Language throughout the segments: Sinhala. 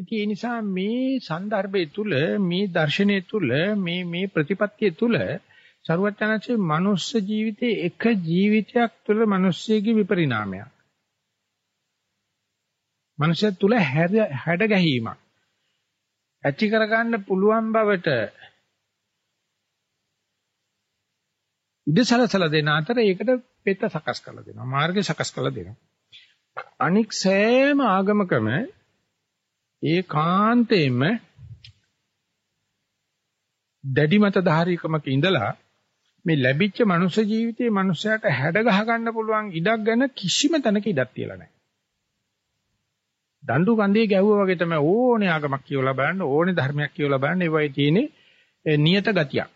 ඉතින් ඒ නිසා මේ સંદર્ભය තුල මේ දර්ශනය තුල මේ මේ ප්‍රතිපත්තිය තුල ਸਰුවචනංශේ මනුස්ස ජීවිතයේ එක ජීවිතයක් තුළ මිනිස්සෙගේ විපරිණාමයක්. මනුෂ්‍ය තුළ හැඩ ගැහිීමක්. ඇති කරගන්න පුළුවන් බවට ඉදසලසල දෙන අතර ඒකට පෙත සකස් කරලා දෙනවා. මාර්ගය සකස් කරලා දෙනවා. අනික් සෑම ආගමකම ඒකාන්තයෙන්ම දැඩි මත ධාරීකමක ඉඳලා මේ ලැබිච්ච මනුෂ්‍ය ජීවිතයේ මනුෂ්‍යයාට හැඩ ගහ ගන්න පුළුවන් ඉඩක් ගැන කිසිම තැනක ඉඩක් තියලා නැහැ. දඬු කන්දේ ගැහුවා වගේ තමයි ඕනේ ආගමක් කියවලා බලන්න ඕනේ ධර්මයක් කියවලා බලන්න ඒවයි තියෙන්නේ නියත ගතියක්.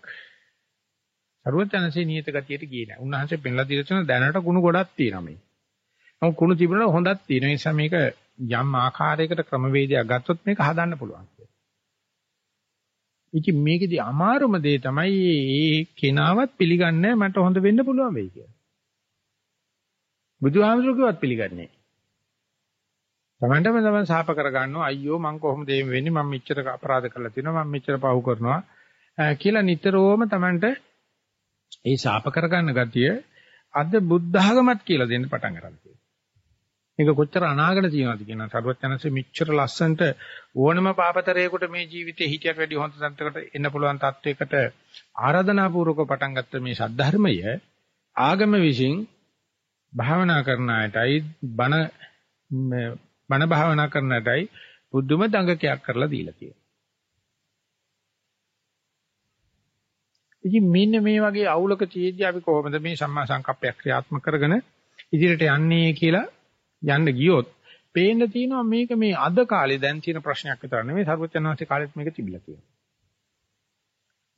සරුවචනසේ නියත ගතියට ගියේ නැහැ. උන්වහන්සේ පෙන්ලා දීලා තියෙන දැනට ගුණ ගොඩක් තියෙනවා මේ. නමුත් කුණු තිබුණා හොඳක් තියෙනවා. ඒ නිසා මේක යම් ආකාරයකට ක්‍රමවේදයක් ගත්තොත් මේක හදන්න පුළුවන් කියලා. ඉතින් මේකෙදි අමාරුම දේ තමයි මේ කෙනාවත් පිළිගන්නේ මට හොඳ වෙන්න පුළුවන් වෙයි කියලා. බුදුහාමුදුරුවෝවත් පිළිගන්නේ. තමන්ටම තමන් සාප කරගන්නවා අයියෝ මං කොහොමද මේ වෙන්නේ මම මෙච්චර අපරාධ කරලා තියෙනවා මම මෙච්චර පව් කරනවා කියලා නිතරම තමන්ට ඒ සාප කරගන්න ගතිය අද බුද්ධ ආගමත් කියලා දෙන්න පටන් ගන්නවා. මේක කොච්චර අනාගත තියෙනවද කියන සරුවචනසේ මෙච්චර ලස්සනට ඕනම පාපතරයකට මේ ජීවිතේ හිටියට වැඩි හොඳ තත්යකට එන්න පුළුවන් තත්වයකට ආරාධනා පූර්වක පටන් ගත්ත මේ සද්ධර්මය ආගම විසින් භාවනා කරන අයටයි බණ බණ භාවනා කරන අයටයි බුදුම දඟකයක් කරලා දීලා තියෙනවා. ඉතින් මෙන්න මේ වගේ අවුලක තියෙද්දි අපි කොහොමද මේ සම්මා සංකප්පය ක්‍රියාත්මක කරගෙන ඉදිරියට යන්නේ කියලා යන්න ගියොත් පේන්න තියෙනවා මේක මේ අද කාලේ දැන් තියෙන ප්‍රශ්නයක් විතර නෙමෙයි සර්වචනාංශේ කාලෙත් මේක තිබිලා තියෙනවා.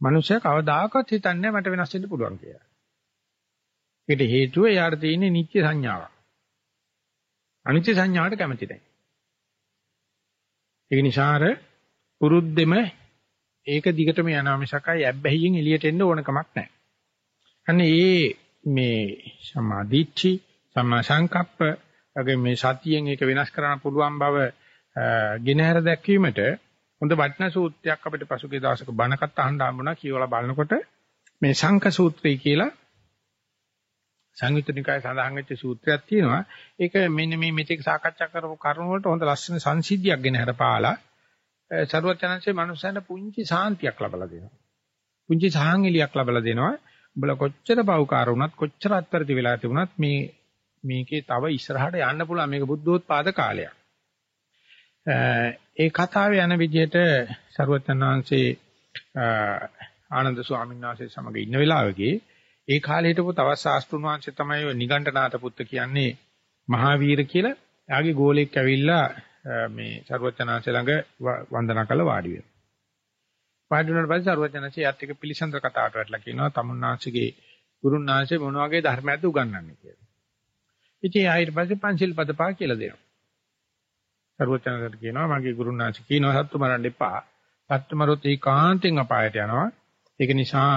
මනුෂ්‍යයා කවදාකවත් හිතන්නේ මට වෙනස් වෙන්න පුළුවන් කියලා. ඒකට හේතුව යාට තියෙන්නේ නිත්‍ය සංඥාවක්. අනිත්‍ය සංඥාවට කැමති නැහැ. ඒ නිසා අර පුරුද්දෙම ඒක දිගටම යනවා මිසකයි ඇබ්බැහියෙන් එළියට එන්න ඕන කමක් නැහැ. අන්න ඒ මේ සමාධිච්චි සම්මා සංකප්ප වගේ මේ සතියෙන් ඒක වෙනස් කරන්න පුළුවන් බව ගෙනහැර දැක්වීමට හොඳ වටිනා සූත්‍රයක් අපිට පසුගිය දවසක බණකට අහන්න හම්බුණා කියවලා බලනකොට මේ සංක සූත්‍රය කියලා සංයුත්නිකාය සඳහන් වෙච්ච සූත්‍රයක් තියෙනවා. ඒක මෙන්න මේ මෙතෙක් සාකච්ඡා කරපු කරුණු වලට හොඳ ලස්සන සංසිද්ධියක් ගෙන හරපාලා සරුවචනන්සේ මනුස්සයන්ට පුංචි සාන්තියක් ලබලා දෙනවා. පුංචි සාහංගලියක් ලබලා දෙනවා. උඹලා කොච්චර පව්කාර වුණත් කොච්චර අත්තරති වෙලා තිබුණත් මේ මේකේ තව ඉස්සරහට යන්න පුළුවන් මේක බුද්ධෝත්පාද කාලයක්. ඒ කතාවේ යන විදිහට සරුවචනන්සේ ආනන්ද ස්වාමීන් වහන්සේ සමග ඉන්න වෙලාවකේ ඒ කාලේ හිටපු තවත් ශාස්ත්‍රුන් වහන්සේ තමයි ඔය නිගණ්ඨනාත පුත්ත කියන්නේ මහාවීර කියලා. එයාගේ ගෝලෙක් ඇවිල්ලා මේ සරුවචනාංශ ළඟ වන්දනා කළ වාඩි වෙනවා. වාඩි වුණාට පස්සේ සරුවචනාංශය යත් එක පිළිසඳර කතාවට වැටලා කියනවා තමුන්නාංශගේ ගුරුන්නාංශේ මොන වගේ ධර්මයක්ද උගන්වන්නේ කියලා. ඉතින් ආයෙත් පස්සේ පංචිල් පද පහ කියලා දෙනවා. සරුවචනාංශට කියනවා මගේ ගුරුන්නාංශ කියනවා සත්තු මරන්න එපා. සත්තු මරොත් ඒකාන්තෙන් අපායට යනවා. ඒක නිසා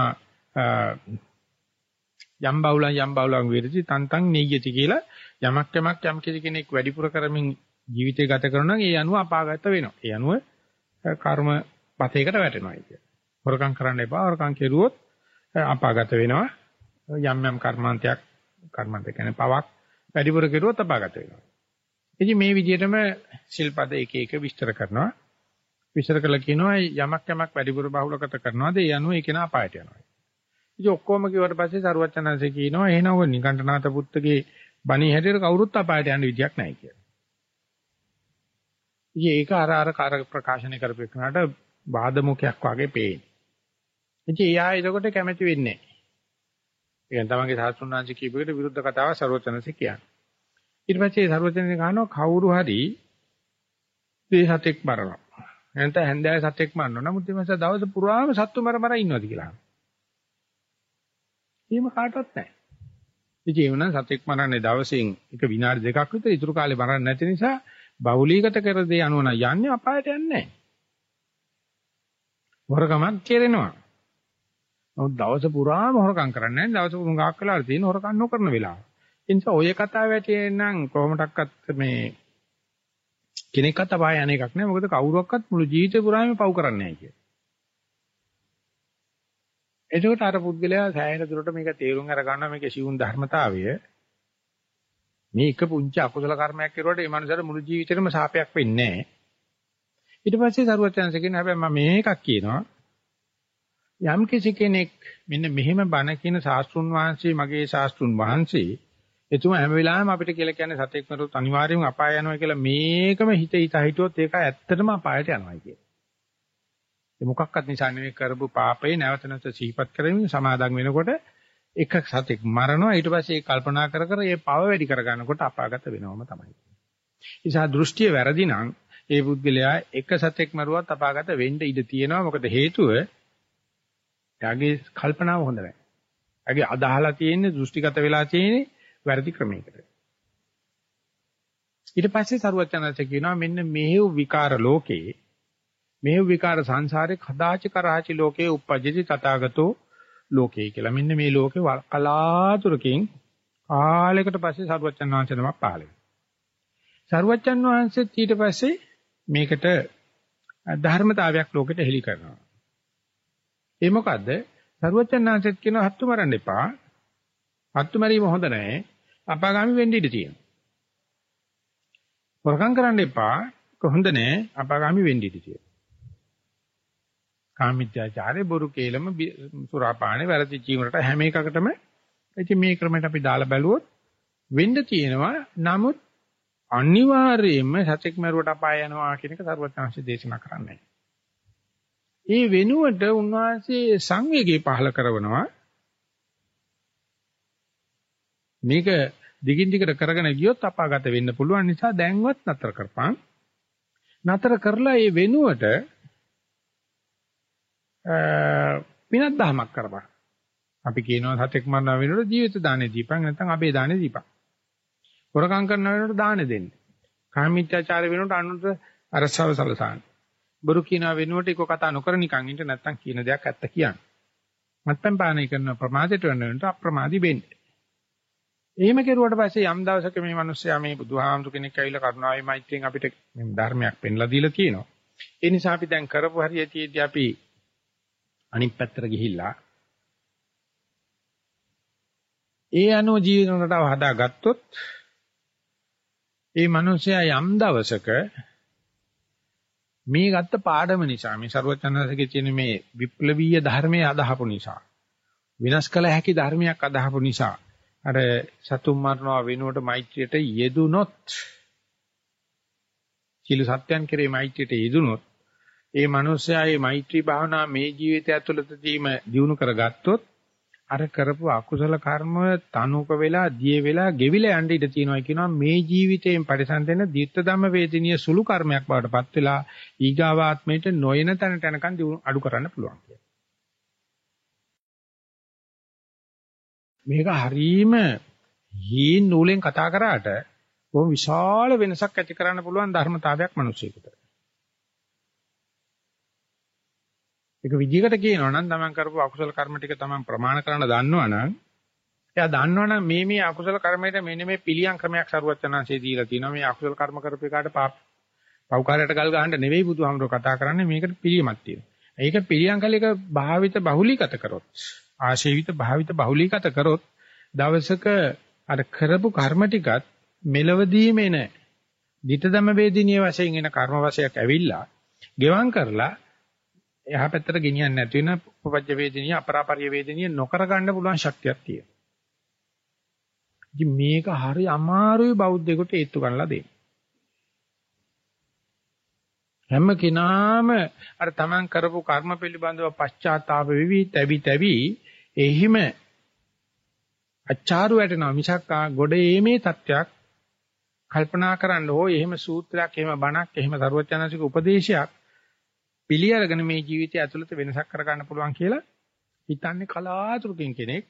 යම් බවුලන් යම් බවුලන් වේරති තන්තං නෙය්‍යති කියලා යමක් යමක් යම් කෙනෙක් වැඩිපුර කරමින් ජීවිතය ගත කරනවා නම් ඒ අනුව අපාගත වෙනවා. ඒ අනුව කර්ම පතේකට වැටෙනවා කියන්නේ. හොරකම් කරන්න එපා. හොරකම් කෙරුවොත් අපාගත වෙනවා. යම් යම් කර්මාන්තයක් කර්මාන්ත කියන්නේ පවක් වැඩිපුර කෙරුවොත් අපාගත වෙනවා. ඉතින් මේ විදිහටම ශිල්පද එක එක විස්තර කරනවා. විස්තර කළා කියනවා යමක් යමක් වැඩිපුර බහුලකත කරනවාද ඒ අනුව ඒක නා අපායට යනවා. ඉතින් ඔක්කොම කිව්වට පස්සේ සරුවචනanse කියනවා එහෙනම් ඔය නිකණ්ඨනාත පුත්තගේ බණී හැටියට කවුරුත් අපායට යන්න විදියක් නැහැ කියලා. ඉතින් ඒක අර අර කාර ප්‍රකාශනය කරපෙන්නාට වාදමුඛයක් වගේ පේන්නේ. ඉතින් එයා එතකොට කැමැති වෙන්නේ නැහැ. කියන්නේ තමන්ගේ සාස්ෘණාංශ කියපේකට විරුද්ධ කතාවක් ਸਰවචනසේ කියන්නේ. ඊට පස්සේ ਸਰවචනසේ ගහනවා කවුරු හරි මේ සතෙක් මරනවා. නැත්නම් හැන්දෑවේ සතෙක් මරනවා. නමුත් මේ මාස දවස් පුරාම සත්තු මර මර ඉන්නවාද කියලා. එහෙම කාටවත් නැහැ. ඉතින් ඒ වුණා සතෙක් මරන්නේ දවසින් එක විනාඩි දෙකක් විතර ඉතුරු කාලේ මරන්නේ නැති නිසා බහුලීගත කර දේ අනුවන යන්නේ අපායට යන්නේ නැහැ. වරකමක් කෙරෙනවා. නමුත් දවස පුරාම හොරකම් කරන්නේ නැහැ. දවස පුරාම කලාවට තියෙන හොරකම් නොකරන වෙලාව. ඒ නිසා ඔය කතාව වැටේ නම් කොහොමඩක්වත් මේ කෙනෙක්වත් අපාය යන එකක් නෑ. මොකද කවුරුවක්වත් මුළු ජීවිතේ පුරාම පව් කරන්නේ නෑ කිය. එතකොට අර පුද්ගලයා සෑහෙන දුරට මේක තේරුම් අරගන්නවා මේකේ සිවුන් ධර්මතාවය. මේ එක පුංචි අකුසල කර්මයක් කරුවට ඒ මනුස්සයාට මුළු ජීවිතේම සාපයක් වෙන්නේ නෑ. ඊට පස්සේ සරුවචනස කියන හැබැයි මම මේකක් කියනවා. යම් කිසි කෙනෙක් මෙන්න මෙහෙම බණ කියන ශාස්ත්‍රුන් වහන්සේ මගේ ශාස්ත්‍රුන් වහන්සේ එතුමා හැම වෙලාවෙම අපිට කියලා කියන්නේ සතෙක් මරුත් අනිවාර්යයෙන්ම අපාය යනවා කියලා මේකම හිත හිත හිතුවොත් ඒක ඇත්තටම අපායට යනවා කිය. ඒ මොකක්වත් නිසා නෙවෙයි කරපු පාපේ නැවත නැවත සිහිපත් කරමින් සමාදන් වෙනකොට එක සතෙක් මරනවා ඊට පස්සේ ඒක කල්පනා කර කර ඒ පව වැඩි කර ගන්නකොට අපාගත වෙනවම තමයි. නිසා දෘෂ්ටිය වැරදි නම් ඒ පුද්ගලයා එක සතෙක් මරුවත් අපාගත වෙන්න ඉඩ තියෙනවා මොකද හේතුව එයාගේ කල්පනාව හොඳ නැහැ. එයාගේ අදහලා තියෙන්නේ දෘෂ්ටිගත වෙලා තියෙන්නේ වැරදි ක්‍රමයකට. ඊට පස්සේ සරුවචනanse කියනවා මෙන්න මෙහෙව් විකාර ලෝකේ මෙහෙව් විකාර සංසාරේ කදාච කරාචි ලෝකේ උපජ්ජති තථාගතෝ ලෝකේ කියලා. මෙන්න මේ ලෝකේ කලාතුරකින් කාලයකට පස්සේ සරුවචන් වහන්සේ නමක් පහළ වෙනවා. සරුවචන් වහන්සේත් ඊට පස්සේ මේකට ධර්මතාවයක් ලෝකෙට හෙළි කරනවා. ඒ මොකද්ද? සරුවචන් වහන්සේත් කියනවා හත්තු මරන්න එපා. හත්තු මරීම හොඳ නැහැ. අපාගාමි වෙන්න ඉඩ තියෙනවා. වරකම් කරන්න එපා. කොහොඳ නෑ අපාගාමි වෙන්න ඉඩ තියෙනවා. කාමීත්‍යාචාරේ බොරු කේලම සුරාපානේ වැරදි ජීවිතයට හැම එකකටම ඉතින් මේ ක්‍රමයට අපි දාලා බැලුවොත් වෙන්න තියෙනවා. නමුත් අනිවාර්යයෙන්ම සත්‍යක් මරුවට අපාය යනවා කියන එක සරුවත්ංශ දේශනා කරන්නේ. ඒ වෙනුවට උන්වහන්සේ සංවේගය පහල කරනවා මේක දිගින් දිගට කරගෙන ගියොත් අපාගත වෙන්න පුළුවන් නිසා දැන්වත් නතර කරපන්. නතර කරලා ඒ වෙනුවට පිනක් දහමක් කරපන්. අපි කියනවා සතෙක් මරන වෙනකොට ජීවිත දානේ දීපන් නැත්නම් අපේ දානේ දීපන්. හොරකම් කරන වෙනකොට දානේ දෙන්න. කාමීත්‍යාචාර වෙනකොට අනුන්ට අරසව සලසන්න. බොරු කියන වෙනුවට එක කතා නොකර නිකන් ඉන්න නැත්නම් කියන දෙයක් ඇත්ත කියන්න. මත්පැන් පානය කරන ප්‍රමාදයට වෙන වෙනට අප්‍රමාදී වෙන්න. එහෙම කෙරුවට පස්සේ යම් දවසක මේ මිනිස්සයා මේ බුදුහාමුදුර කෙනෙක් ඇවිල්ලා කරුණාවේ මෛත්‍රියෙන් අපිට මේ ධර්මයක් පෙන්ලා දීලා කියනවා. ඒ නිසා අපි දැන් කරපු හරියටදී අපි අනිත් පැත්තට ගිහිල්ලා ඒ අනුව ජීවන රටාව හදාගත්තොත් ඒ මිනිස්සයා යම් දවසක මේ ගත්ත පාඩම නිසා මේ ਸਰවඥාන්සේගේ තියෙන මේ විප්ලවීය ධර්මයේ අදහපු නිසා විනාශ කළ හැකි ධර්මයක් අදහපු නිසා අර සතුම් මරනවා වෙනුවට මෛත්‍රියට යෙදුනොත් සිළු සත්‍යයන් කෙරේ මෛත්‍රියට යෙදුනොත් ඒ මනුස්සයා මේ මෛත්‍රී භාවනා මේ ජීවිතය ඇතුළතදීම දිනු කරගත්තොත් අර කරපු අකුසල කර්ම තනුක වෙලා දිය වෙලා ගෙවිලා යන්න ඉඩ තියෙනවා කියනවා මේ ජීවිතයෙන් පරිසම්පෙන්න දීර්ඝ ධම්ම වේදිනිය සුළු කර්මයක් බවට පත් වෙලා ඊගාවාත්මයට නොයන තැනට යනකන් අඩු කරන්න පුළුවන් කියලා. මේක හරීම හීන් නූලෙන් කතා කරාට බොහොම විශාල වෙනසක් ඇති කරන්න පුළුවන් ධර්මතාවයක් මිනිස්සෙකුට. ඒක විදිහකට කියනවා නම් තමන් කරපු අකුසල කර්ම ටික තමන් ප්‍රමාණ කරන්න දන්නවනම් එයා දන්නවනම් මේ මේ අකුසල කර්මයට මෙන්න මේ පිළියම් ක්‍රමයක් සරුවචනanse දීලා තියෙනවා මේ අකුසල කර්ම කරපු එකාට පව්කාරයට ගල් ගහන්න නෙවෙයි බුදුහාමුදුරුවෝ කතා කරන්නේ මේකට පිළියමක් තියෙනවා. ඒක පිළියම් කලයක භාවිත බහුලීගත කරොත් ආශේවිත භාවිත බහුලීගත කරොත් දවසක අර කරපු කර්ම ටිකත් මෙලවදීම එන ditthදම වේදිනිය වශයෙන් එන කර්ම වශයක් ඇවිල්ලා ගෙවම් කරලා එහා පැත්තට ගෙනියන්නේ නැති වෙන උපපජ්ජ වේදිනිය අපරාපරිය වේදිනිය නොකර ගන්න පුළුවන් ශක්තියක් තියෙනවා. ඉතින් මේක හරි අමාරුයි බෞද්ධයෙකුට ඒත්තු ගන්නලා දෙන්න. හැම කෙනාම අර තමන් කරපු කර්ම පිළිබඳව පශ්චාත්තාප වෙවි තැවි තැවි එහිම අච්චාරු වැටෙනවා මිසක් ගොඩ ඒමේ තත්වයක් කල්පනා කරන්න ඕ එහෙම සූත්‍රයක් එහෙම බණක් එහෙම සරුවචනසික උපදේශයක් පිළි අරගෙන මේ ජීවිතය ඇතුළත වෙනසක් කරගන්න පුළුවන් කියලා හිතන්නේ කලාතුරකින් කෙනෙක්.